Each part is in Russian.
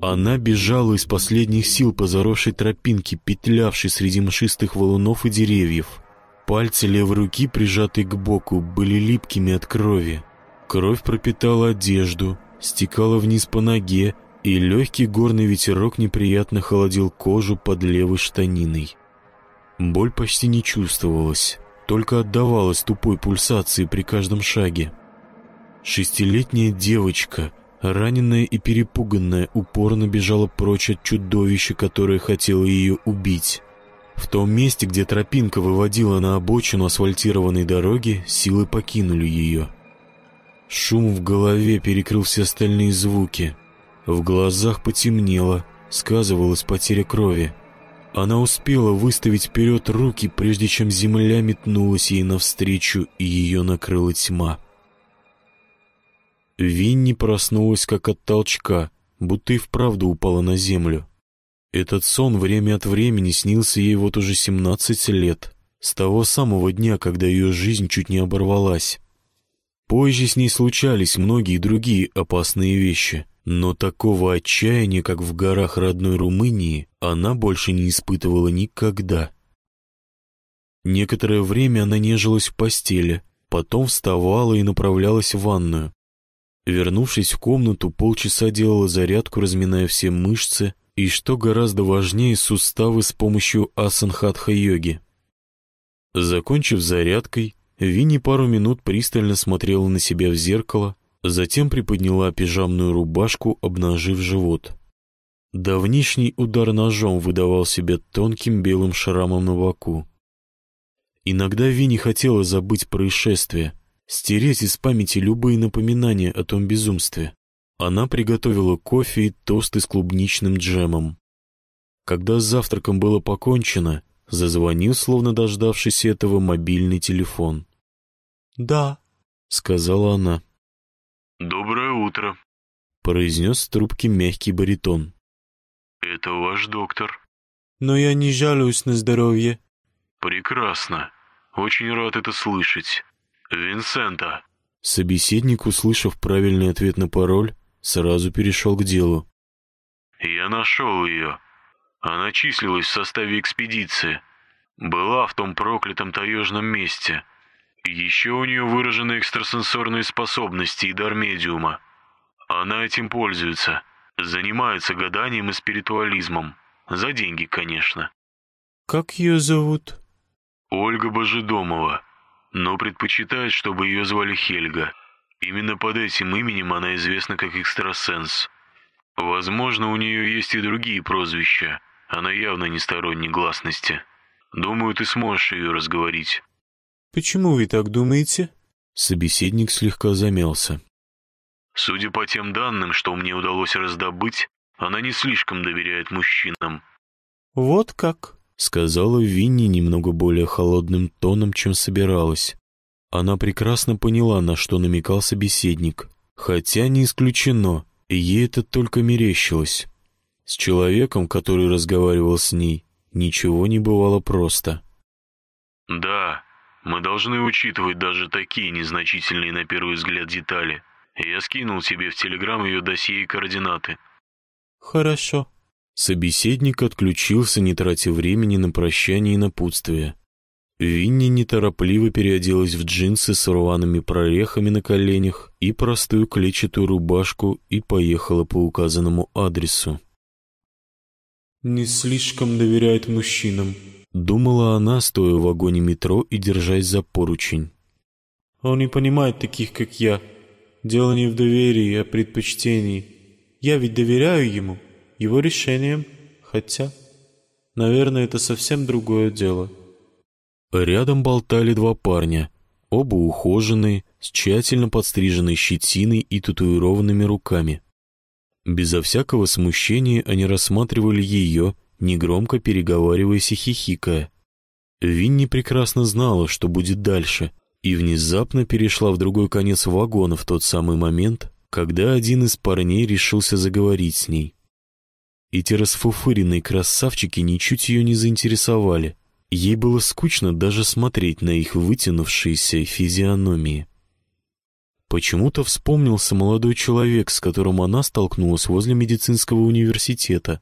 Она бежала из последних сил по заросшей тропинке, петлявшей среди мшистых валунов и деревьев. Пальцы левой руки, прижатые к боку, были липкими от крови. Кровь пропитала одежду, стекала вниз по ноге, и легкий горный ветерок неприятно холодил кожу под левой штаниной. Боль почти не чувствовалась, только отдавалась тупой пульсации при каждом шаге. Шестилетняя девочка — Раненная и перепуганная упорно бежала прочь от чудовища, которое хотело ее убить. В том месте, где тропинка выводила на обочину асфальтированной дороги, силы покинули ее. Шум в голове перекрыл все остальные звуки. В глазах потемнело, сказывалась потеря крови. Она успела выставить вперед руки, прежде чем земля метнулась ей навстречу, и ее накрыла тьма. Винни проснулась как от толчка, будто и вправду упала на землю. Этот сон время от времени снился ей вот уже 17 лет, с того самого дня, когда ее жизнь чуть не оборвалась. Позже с ней случались многие другие опасные вещи, но такого отчаяния, как в горах родной Румынии, она больше не испытывала никогда. Некоторое время она нежилась в постели, потом вставала и направлялась в ванную. Вернувшись в комнату, полчаса делала зарядку, разминая все мышцы и, что гораздо важнее, суставы с помощью асанхатха-йоги. Закончив зарядкой, Винни пару минут пристально смотрела на себя в зеркало, затем приподняла пижамную рубашку, обнажив живот. Давнишний удар ножом выдавал себя тонким белым шрамом на боку. Иногда Винни хотела забыть происшествие — стереть из памяти любые напоминания о том безумстве. Она приготовила кофе и тосты с клубничным джемом. Когда с завтраком было покончено, зазвонил, словно дождавшись этого, мобильный телефон. «Да», — сказала она. «Доброе утро», — произнес в трубке мягкий баритон. «Это ваш доктор». «Но я не жалуюсь на здоровье». «Прекрасно. Очень рад это слышать. Винсента». Собеседник, услышав правильный ответ на пароль, сразу перешел к делу. «Я нашел ее. Она числилась в составе экспедиции. Была в том проклятом таежном месте. Еще у нее выражены экстрасенсорные способности и дар медиума. Она этим пользуется. Занимается гаданием и спиритуализмом. За деньги, конечно». «Как ее зовут?» «Ольга Божедомова но предпочитает, чтобы ее звали Хельга. Именно под этим именем она известна как экстрасенс. Возможно, у нее есть и другие прозвища. Она явно не сторонник гласности. Думаю, ты сможешь ее разговорить. Почему вы так думаете? Собеседник слегка замялся. Судя по тем данным, что мне удалось раздобыть, она не слишком доверяет мужчинам. Вот как? — сказала Винни немного более холодным тоном, чем собиралась. Она прекрасно поняла, на что намекал собеседник, хотя не исключено, ей это только мерещилось. С человеком, который разговаривал с ней, ничего не бывало просто. «Да, мы должны учитывать даже такие незначительные на первый взгляд детали. Я скинул тебе в Телеграм ее досье и координаты». «Хорошо», Собеседник отключился, не тратя времени на прощание и напутствие. Винни неторопливо переоделась в джинсы с рваными прорехами на коленях и простую клетчатую рубашку и поехала по указанному адресу. «Не слишком доверяет мужчинам», — думала она, стоя в вагоне метро и держась за поручень. «Он не понимает таких, как я. Дело не в доверии, а предпочтении. Я ведь доверяю ему» его решением, хотя, наверное, это совсем другое дело. Рядом болтали два парня, оба ухоженные, с тщательно подстриженной щетиной и татуированными руками. Безо всякого смущения они рассматривали ее, негромко переговариваясь и хихикая. Винни прекрасно знала, что будет дальше, и внезапно перешла в другой конец вагона в тот самый момент, когда один из парней решился заговорить с ней. Эти расфуфыренные красавчики ничуть ее не заинтересовали. Ей было скучно даже смотреть на их вытянувшиеся физиономии. Почему-то вспомнился молодой человек, с которым она столкнулась возле медицинского университета.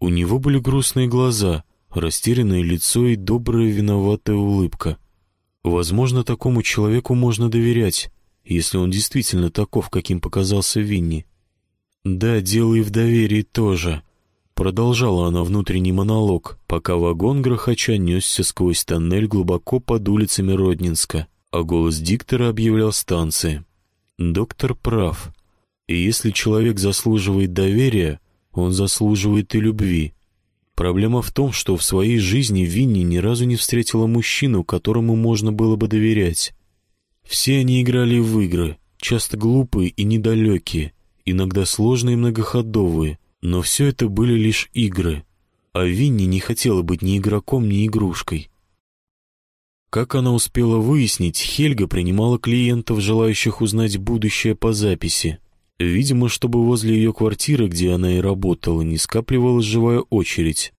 У него были грустные глаза, растерянное лицо и добрая виноватая улыбка. Возможно, такому человеку можно доверять, если он действительно таков, каким показался Винни. Да, дело и в доверии тоже. Продолжала она внутренний монолог, пока вагон грохоча несся сквозь тоннель глубоко под улицами Роднинска, а голос диктора объявлял станции. Доктор прав. И если человек заслуживает доверия, он заслуживает и любви. Проблема в том, что в своей жизни Винни ни разу не встретила мужчину, которому можно было бы доверять. Все они играли в игры, часто глупые и недалекие, иногда сложные и многоходовые, но все это были лишь игры, а Винни не хотела быть ни игроком, ни игрушкой. Как она успела выяснить, Хельга принимала клиентов, желающих узнать будущее по записи. Видимо, чтобы возле ее квартиры, где она и работала, не скапливалась живая очередь.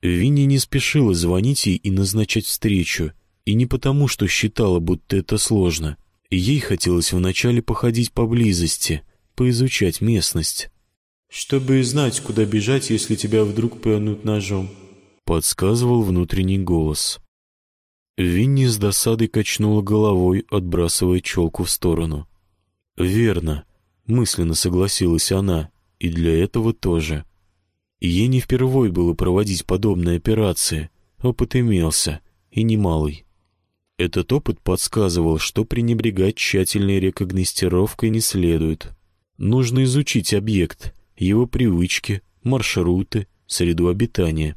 Винни не спешила звонить ей и назначать встречу, и не потому, что считала, будто это сложно. Ей хотелось вначале походить поблизости, поизучать местность чтобы знать, куда бежать, если тебя вдруг пырнут ножом», — подсказывал внутренний голос. Винни с досадой качнула головой, отбрасывая челку в сторону. «Верно», — мысленно согласилась она, — «и для этого тоже». Ей не впервой было проводить подобные операции, опыт имелся, и немалый. Этот опыт подсказывал, что пренебрегать тщательной рекогностировкой не следует. Нужно изучить объект, его привычки, маршруты, среду обитания.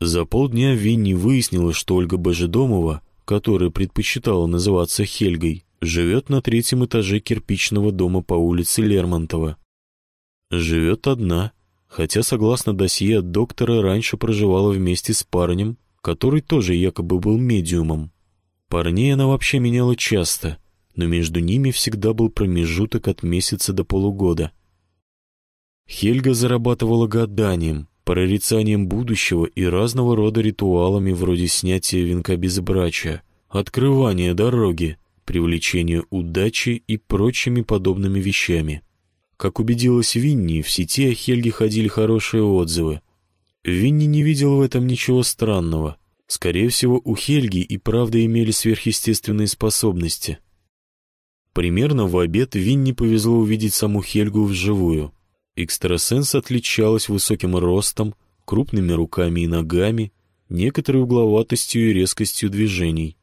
За полдня Винни выяснила, что Ольга Божедомова, которая предпочитала называться Хельгой, живет на третьем этаже кирпичного дома по улице Лермонтова. Живет одна, хотя, согласно досье доктора, раньше проживала вместе с парнем, который тоже якобы был медиумом. Парней она вообще меняла часто, но между ними всегда был промежуток от месяца до полугода. Хельга зарабатывала гаданием, прорицанием будущего и разного рода ритуалами вроде снятия венка безбрачия, открывания дороги, привлечения удачи и прочими подобными вещами. Как убедилась Винни, в сети о Хельге ходили хорошие отзывы. Винни не видел в этом ничего странного. Скорее всего, у Хельги и правда имели сверхъестественные способности. Примерно в обед Винни повезло увидеть саму Хельгу вживую. Экстрасенс отличалась высоким ростом, крупными руками и ногами, некоторой угловатостью и резкостью движений.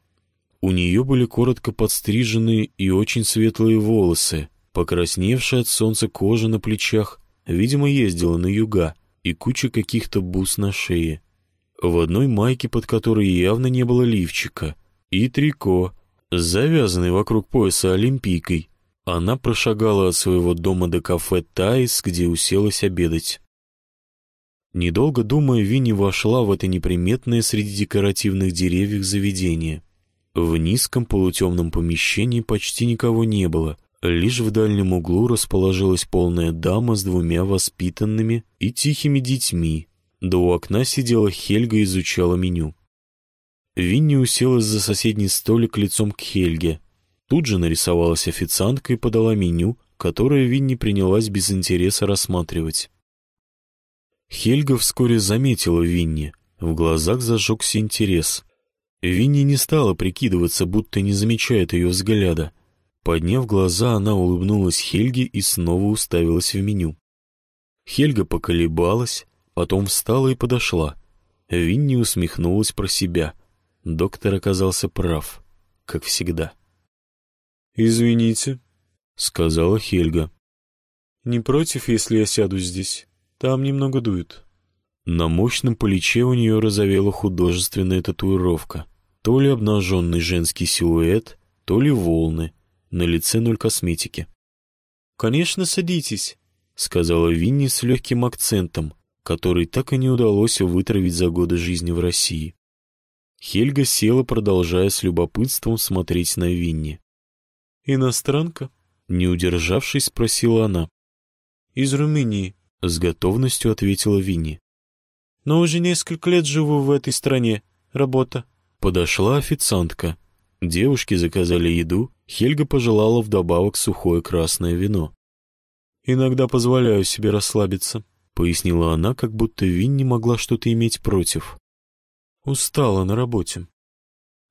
У нее были коротко подстриженные и очень светлые волосы, покрасневшая от солнца кожа на плечах, видимо, ездила на юга, и куча каких-то бус на шее. В одной майке, под которой явно не было лифчика, и трико, завязанной вокруг пояса олимпийкой, она прошагала от своего дома до кафе «Таис», где уселась обедать. Недолго думая, Винни вошла в это неприметное среди декоративных деревьев заведение. В низком полутемном помещении почти никого не было, лишь в дальнем углу расположилась полная дама с двумя воспитанными и тихими детьми, да у окна сидела Хельга и изучала меню. Винни уселась за соседний столик лицом к Хельге, Тут же нарисовалась официантка и подала меню, которое Винни принялась без интереса рассматривать. Хельга вскоре заметила Винни, в глазах зажегся интерес. Винни не стала прикидываться, будто не замечает ее взгляда. Подняв глаза, она улыбнулась Хельге и снова уставилась в меню. Хельга поколебалась, потом встала и подошла. Винни усмехнулась про себя. Доктор оказался прав, как всегда. «Извините», — сказала Хельга. «Не против, если я сяду здесь? Там немного дует». На мощном плече у нее разовела художественная татуировка. То ли обнаженный женский силуэт, то ли волны. На лице ноль косметики. «Конечно, садитесь», — сказала Винни с легким акцентом, который так и не удалось вытравить за годы жизни в России. Хельга села, продолжая с любопытством смотреть на Винни. «Иностранка?» Не удержавшись, спросила она. «Из Румынии. — с готовностью ответила Винни. «Но уже несколько лет живу в этой стране. Работа». Подошла официантка. Девушки заказали еду, Хельга пожелала вдобавок сухое красное вино. «Иногда позволяю себе расслабиться», — пояснила она, как будто Винни могла что-то иметь против. «Устала на работе.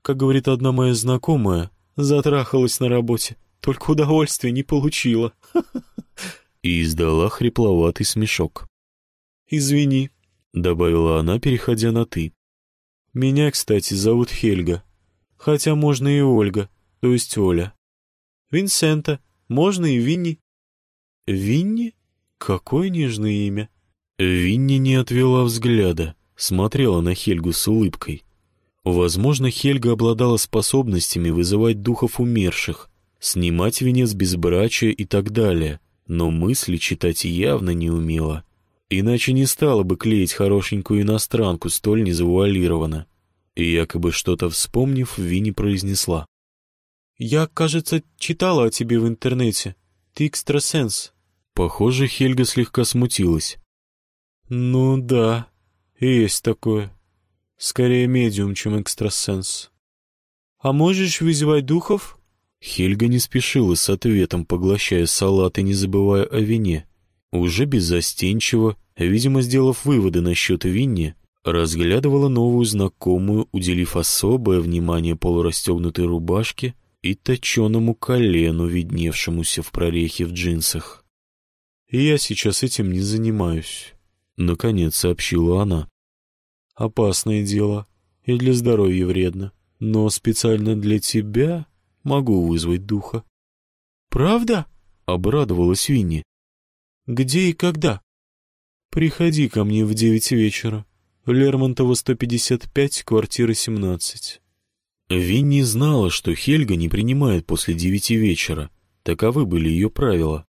Как говорит одна моя знакомая, затрахалась на работе, только удовольствия не получила». И издала хрипловатый смешок. «Извини», — добавила она, переходя на «ты». «Меня, кстати, зовут Хельга. Хотя можно и Ольга, то есть Оля. Винсента, можно и Винни». «Винни? Какое нежное имя!» Винни не отвела взгляда, смотрела на Хельгу с улыбкой. Возможно, Хельга обладала способностями вызывать духов умерших, снимать венец безбрачия и так далее, но мысли читать явно не умела. Иначе не стала бы клеить хорошенькую иностранку столь незавуалированно. И якобы что-то вспомнив, Винни произнесла. «Я, кажется, читала о тебе в интернете. Ты экстрасенс». Похоже, Хельга слегка смутилась. «Ну да, есть такое. Скорее медиум, чем экстрасенс. А можешь вызывать духов?» Хельга не спешила с ответом, поглощая салат и не забывая о вине. Уже беззастенчиво, видимо, сделав выводы насчет Винни, разглядывала новую знакомую, уделив особое внимание полурастегнутой рубашке и точеному колену, видневшемуся в прорехе в джинсах. Я сейчас этим не занимаюсь», — наконец сообщила она. «Опасное дело и для здоровья вредно, но специально для тебя могу вызвать духа». «Правда?» — обрадовалась Винни. «Где и когда?» «Приходи ко мне в девять вечера. Лермонтова, 155, квартира 17». Винни знала, что Хельга не принимает после девяти вечера. Таковы были ее правила.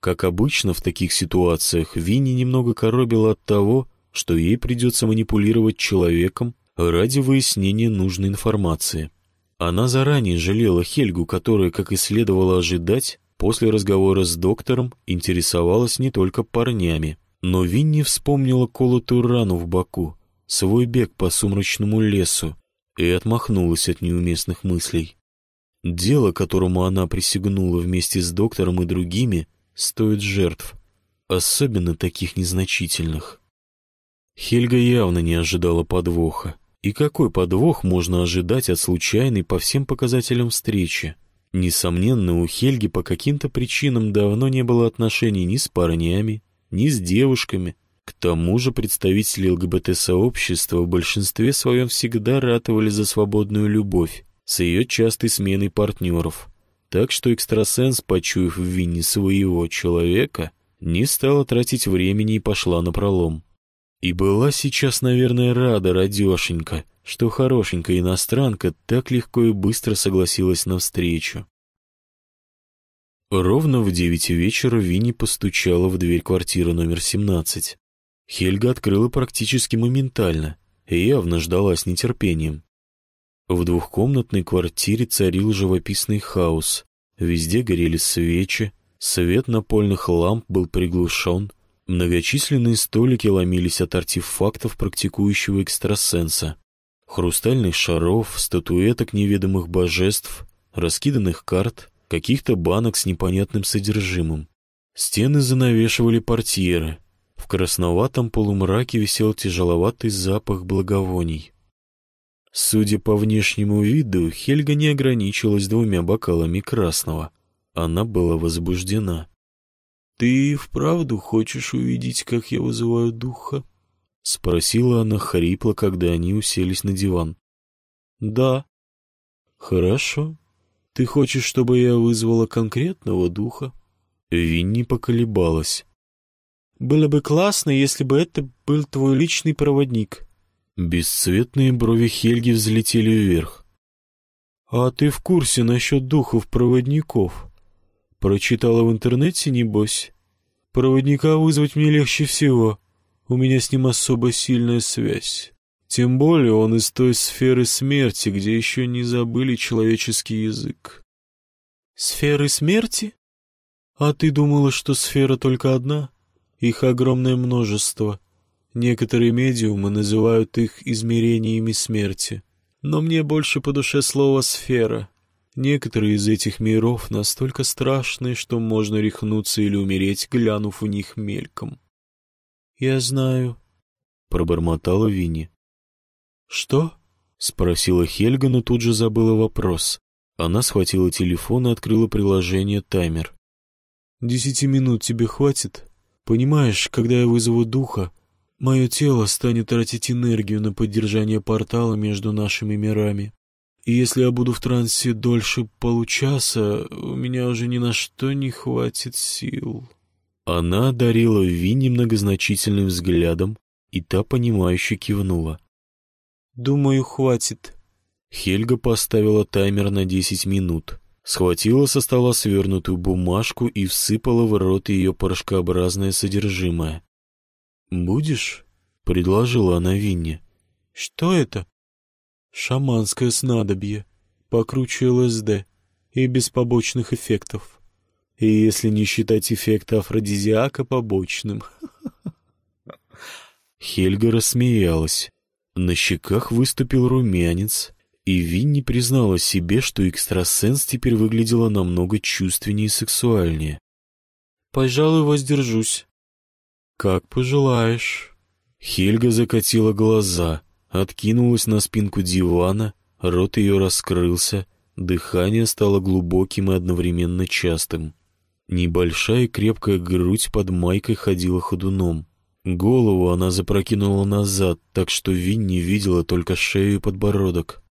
Как обычно в таких ситуациях, Винни немного коробила от того, что ей придется манипулировать человеком ради выяснения нужной информации. Она заранее жалела Хельгу, которая, как и следовало ожидать, после разговора с доктором интересовалась не только парнями. Но Винни вспомнила колотую рану в боку, свой бег по сумрачному лесу, и отмахнулась от неуместных мыслей. Дело, которому она присягнула вместе с доктором и другими, стоит жертв, особенно таких незначительных. Хельга явно не ожидала подвоха. И какой подвох можно ожидать от случайной по всем показателям встречи? Несомненно, у Хельги по каким-то причинам давно не было отношений ни с парнями, ни с девушками. К тому же представители ЛГБТ-сообщества в большинстве своем всегда ратовали за свободную любовь с ее частой сменой партнеров. Так что экстрасенс, почуяв в Винни своего человека, не стала тратить времени и пошла на пролом. И была сейчас, наверное, рада радешенька, что хорошенькая иностранка так легко и быстро согласилась на встречу. Ровно в девять вечера Винни постучала в дверь квартиры номер семнадцать. Хельга открыла практически моментально и явно ждала с нетерпением. В двухкомнатной квартире царил живописный хаос. Везде горели свечи, свет напольных ламп был приглушен, многочисленные столики ломились от артефактов практикующего экстрасенса, хрустальных шаров, статуэток неведомых божеств, раскиданных карт, каких-то банок с непонятным содержимым. Стены занавешивали портьеры. В красноватом полумраке висел тяжеловатый запах благовоний. Судя по внешнему виду, Хельга не ограничилась двумя бокалами красного. Она была возбуждена. «Ты вправду хочешь увидеть, как я вызываю духа?» — спросила она хрипло, когда они уселись на диван. «Да». «Хорошо. Ты хочешь, чтобы я вызвала конкретного духа?» Винни поколебалась. «Было бы классно, если бы это был твой личный проводник», Бесцветные брови Хельги взлетели вверх. «А ты в курсе насчет духов-проводников? Прочитала в интернете, небось? Проводника вызвать мне легче всего. У меня с ним особо сильная связь. Тем более он из той сферы смерти, где еще не забыли человеческий язык». «Сферы смерти? А ты думала, что сфера только одна?» Их огромное множество. Некоторые медиумы называют их измерениями смерти. Но мне больше по душе слово «сфера». Некоторые из этих миров настолько страшные, что можно рехнуться или умереть, глянув в них мельком. «Я знаю», — пробормотала Винни. «Что?» — спросила Хельга, но тут же забыла вопрос. Она схватила телефон и открыла приложение «Таймер». «Десяти минут тебе хватит? Понимаешь, когда я вызову духа, мое тело станет тратить энергию на поддержание портала между нашими мирами. И если я буду в трансе дольше получаса, у меня уже ни на что не хватит сил». Она одарила Винни многозначительным взглядом, и та, понимающе кивнула. «Думаю, хватит». Хельга поставила таймер на десять минут, схватила со стола свернутую бумажку и всыпала в рот ее порошкообразное содержимое. «Будешь?» — предложила она Винни. «Что это?» «Шаманское снадобье, покруче ЛСД и без побочных эффектов. И если не считать эффекта афродизиака побочным». Хельга рассмеялась. На щеках выступил румянец, и Винни признала себе, что экстрасенс теперь выглядела намного чувственнее и сексуальнее. «Пожалуй, воздержусь». «Как пожелаешь». Хельга закатила глаза, откинулась на спинку дивана, рот ее раскрылся, дыхание стало глубоким и одновременно частым. Небольшая крепкая грудь под майкой ходила ходуном. Голову она запрокинула назад, так что Винни видела только шею и подбородок.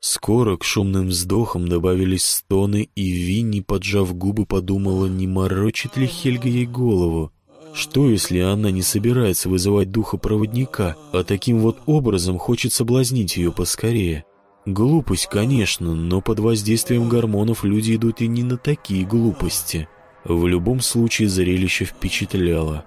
Скоро к шумным вздохам добавились стоны, и Винни, поджав губы, подумала, не морочит ли Хельга ей голову. Что, если она не собирается вызывать духа проводника, а таким вот образом хочет соблазнить ее поскорее? Глупость, конечно, но под воздействием гормонов люди идут и не на такие глупости. В любом случае зрелище впечатляло.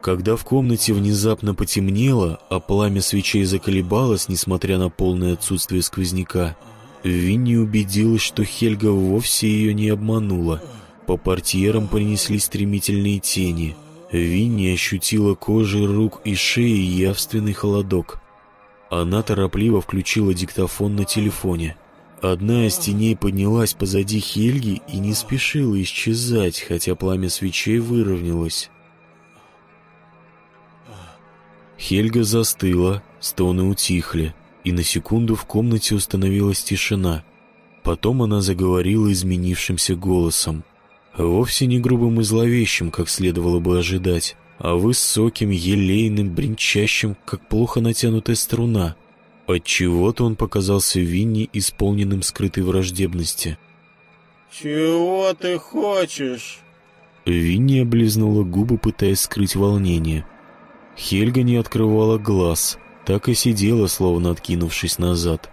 Когда в комнате внезапно потемнело, а пламя свечей заколебалось, несмотря на полное отсутствие сквозняка, Винни убедилась, что Хельга вовсе ее не обманула. По портьерам принесли стремительные тени. Винни ощутила кожей рук и шеи явственный холодок. Она торопливо включила диктофон на телефоне. Одна из теней поднялась позади Хельги и не спешила исчезать, хотя пламя свечей выровнялось. Хельга застыла, стоны утихли, и на секунду в комнате установилась тишина. Потом она заговорила изменившимся голосом. Вовсе не грубым и зловещим, как следовало бы ожидать, а высоким, елейным, бренчащим, как плохо натянутая струна. Отчего-то он показался Винни исполненным скрытой враждебности. «Чего ты хочешь?» Винни облизнула губы, пытаясь скрыть волнение. Хельга не открывала глаз, так и сидела, словно откинувшись назад.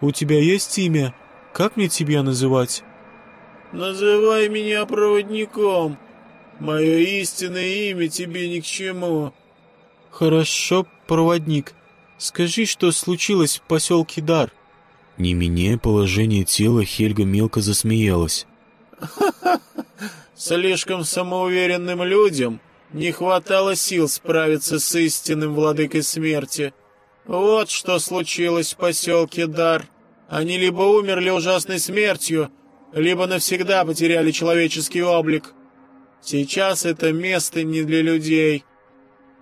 «У тебя есть имя? Как мне тебя называть?» «Называй меня проводником. Мое истинное имя тебе ни к чему». «Хорошо, проводник. Скажи, что случилось в поселке Дар?» Не меняя положение тела, Хельга мелко засмеялась. «Ха-ха! Слишком самоуверенным людям не хватало сил справиться с истинным владыкой смерти. Вот что случилось в поселке Дар. Они либо умерли ужасной смертью, либо навсегда потеряли человеческий облик. Сейчас это место не для людей.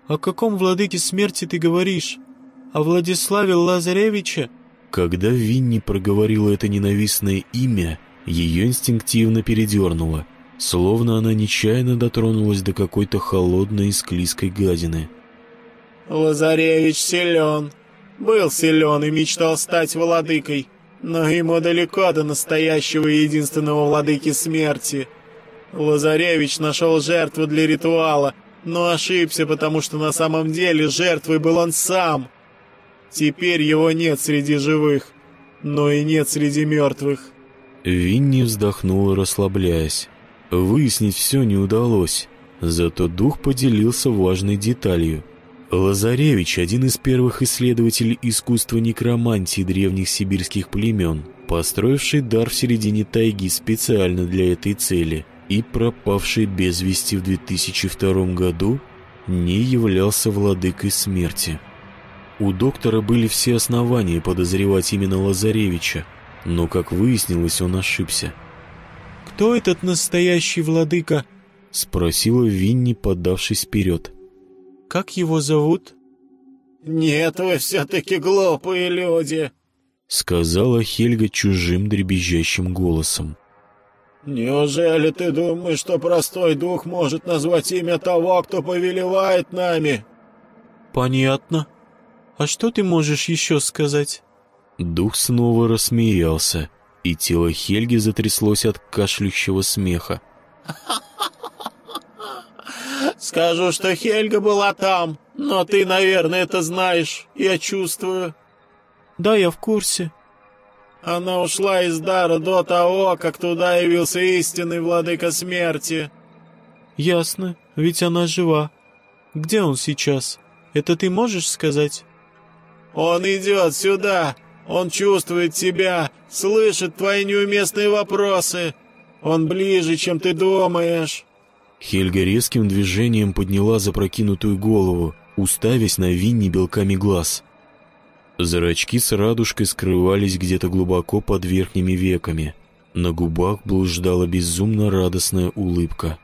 О каком владыке смерти ты говоришь? О Владиславе Лазаревиче? Когда Винни проговорила это ненавистное имя, ее инстинктивно передернуло — словно она нечаянно дотронулась до какой-то холодной и склизкой гадины. «Лазаревич силен. Был силен и мечтал стать владыкой, но ему далеко до настоящего и единственного владыки смерти. Лазаревич нашел жертву для ритуала, но ошибся, потому что на самом деле жертвой был он сам. Теперь его нет среди живых, но и нет среди мертвых». Винни вздохнула, расслабляясь. Выяснить все не удалось, зато дух поделился важной деталью. Лазаревич – один из первых исследователей искусства некромантии древних сибирских племен, построивший дар в середине тайги специально для этой цели. И пропавший без вести в 2002 году не являлся владыкой смерти. У доктора были все основания подозревать именно Лазаревича, но, как выяснилось, он ошибся. «Кто этот настоящий владыка?» — спросила Винни, подавшись вперед. «Как его зовут?» «Нет, вы все-таки глупые люди», — сказала Хельга чужим дребезжащим голосом. «Неужели ты думаешь, что простой дух может назвать имя того, кто повелевает нами?» «Понятно. А что ты можешь еще сказать?» Дух снова рассмеялся, и тело Хельги затряслось от кашлющего смеха. «Скажу, что Хельга была там, но ты, наверное, это знаешь, я чувствую». «Да, я в курсе», она ушла из дара до того, как туда явился истинный владыка смерти. Ясно, ведь она жива. Где он сейчас? Это ты можешь сказать? Он идет сюда. Он чувствует тебя, слышит твои неуместные вопросы. Он ближе, чем ты думаешь. Хельга резким движением подняла запрокинутую голову, уставясь на Винни белками глаз. Зрачки с радужкой скрывались где-то глубоко под верхними веками. На губах блуждала безумно радостная улыбка.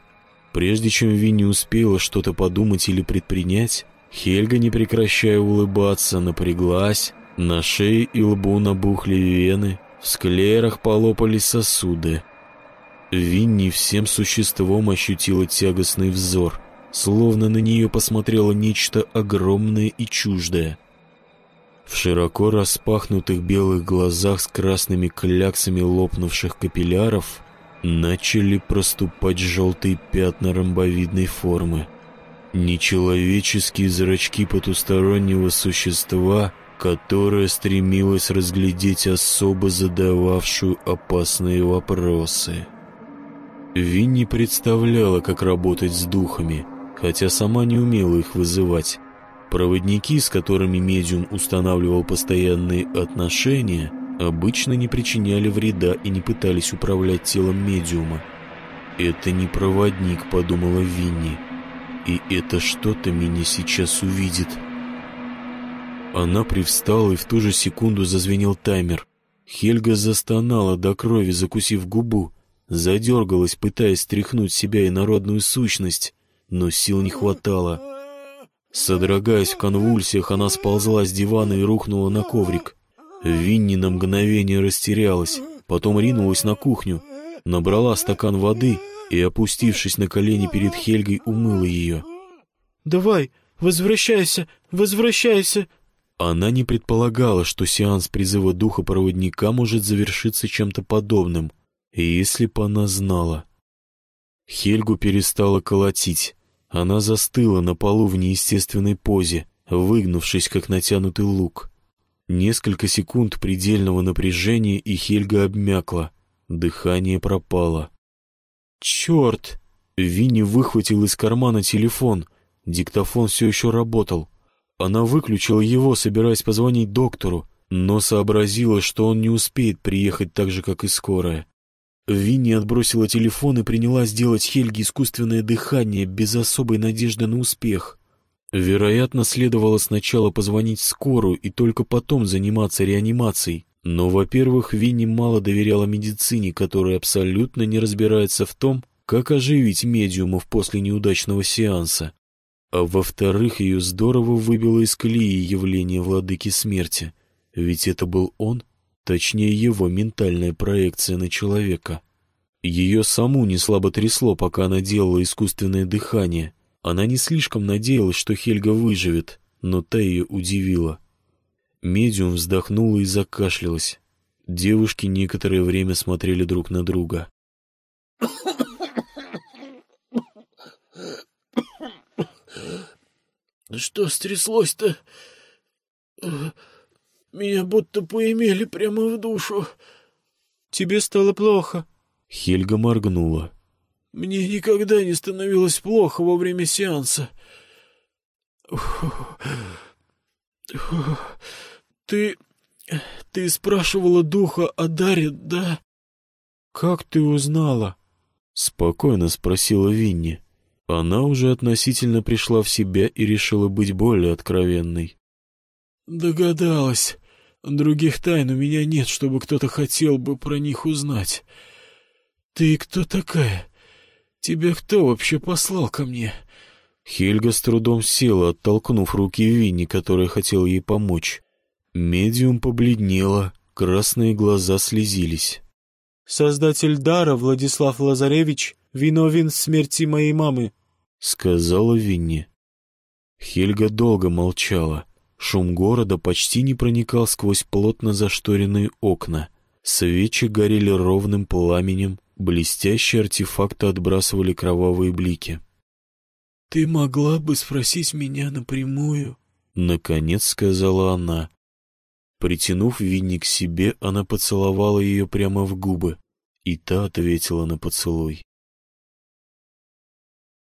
Прежде чем Винни успела что-то подумать или предпринять, Хельга, не прекращая улыбаться, напряглась, на шее и лбу набухли вены, в склерах полопались сосуды. Винни всем существом ощутила тягостный взор, словно на нее посмотрело нечто огромное и чуждое — в широко распахнутых белых глазах с красными кляксами лопнувших капилляров начали проступать желтые пятна ромбовидной формы. Нечеловеческие зрачки потустороннего существа, которое стремилось разглядеть особо задававшую опасные вопросы. Винни представляла, как работать с духами, хотя сама не умела их вызывать. Проводники, с которыми медиум устанавливал постоянные отношения, обычно не причиняли вреда и не пытались управлять телом медиума. «Это не проводник», — подумала Винни. «И это что-то меня сейчас увидит». Она привстала, и в ту же секунду зазвенел таймер. Хельга застонала до крови, закусив губу, задергалась, пытаясь стряхнуть себя и народную сущность, но сил не хватало. Содрогаясь в конвульсиях, она сползла с дивана и рухнула на коврик. Винни на мгновение растерялась, потом ринулась на кухню, набрала стакан воды и, опустившись на колени перед Хельгой, умыла ее. «Давай, возвращайся, возвращайся!» Она не предполагала, что сеанс призыва духа проводника может завершиться чем-то подобным, если бы она знала. Хельгу перестала колотить. Она застыла на полу в неестественной позе, выгнувшись, как натянутый лук. Несколько секунд предельного напряжения, и Хельга обмякла. Дыхание пропало. «Черт!» Винни выхватил из кармана телефон. Диктофон все еще работал. Она выключила его, собираясь позвонить доктору, но сообразила, что он не успеет приехать так же, как и скорая. Винни отбросила телефон и принялась делать Хельге искусственное дыхание без особой надежды на успех. Вероятно, следовало сначала позвонить в скорую и только потом заниматься реанимацией. Но, во-первых, Винни мало доверяла медицине, которая абсолютно не разбирается в том, как оживить медиумов после неудачного сеанса. А во-вторых, ее здорово выбило из колеи явление владыки смерти. Ведь это был он, точнее его ментальная проекция на человека. Ее саму не слабо трясло, пока она делала искусственное дыхание. Она не слишком надеялась, что Хельга выживет, но та ее удивила. Медиум вздохнула и закашлялась. Девушки некоторое время смотрели друг на друга. «Что стряслось-то?» Меня будто поимели прямо в душу. Тебе стало плохо. Хельга моргнула. Мне никогда не становилось плохо во время сеанса. Ты... ты спрашивала духа о Даре, да? Как ты узнала? — спокойно спросила Винни. Она уже относительно пришла в себя и решила быть более откровенной. «Догадалась. Других тайн у меня нет, чтобы кто-то хотел бы про них узнать. Ты кто такая? Тебя кто вообще послал ко мне?» Хельга с трудом села, оттолкнув руки Винни, которая хотела ей помочь. Медиум побледнела, красные глаза слезились. «Создатель дара Владислав Лазаревич виновен в смерти моей мамы», — сказала Винни. Хельга долго молчала. Шум города почти не проникал сквозь плотно зашторенные окна. Свечи горели ровным пламенем, блестящие артефакты отбрасывали кровавые блики. «Ты могла бы спросить меня напрямую?» — наконец сказала она. Притянув Винни к себе, она поцеловала ее прямо в губы, и та ответила на поцелуй.